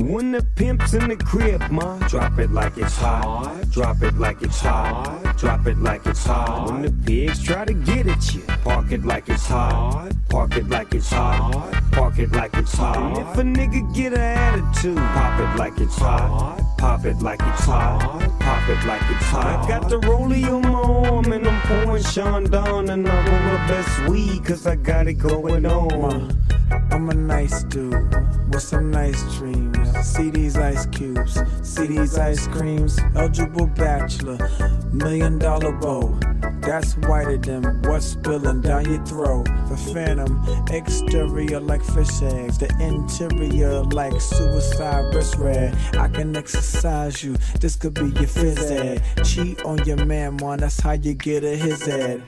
When the pimp's in the crib, ma, drop it like it's hot. Drop it like it's hot. Drop it like it's hot. When the pigs try to get at you, park it like it's hot. Park it like it's hot. Park it like it's hot. And if a nigga get an attitude, pop it like it's hot. Pop it like it's hot. Pop it like it's hot. I got the rollie on my arm and I'm pouring Chandon and I roll the best weed cause I got it going on. I'm a nice dude with some nice dreams. See these ice cubes, see these ice creams. Eligible bachelor, million dollar bow. That's whiter than what's spilling down your throat. The phantom, exterior like fish eggs, the interior like suicide wrist red. I can exercise you, this could be your phys ed. Cheat on your man, man, that's how you get a his head.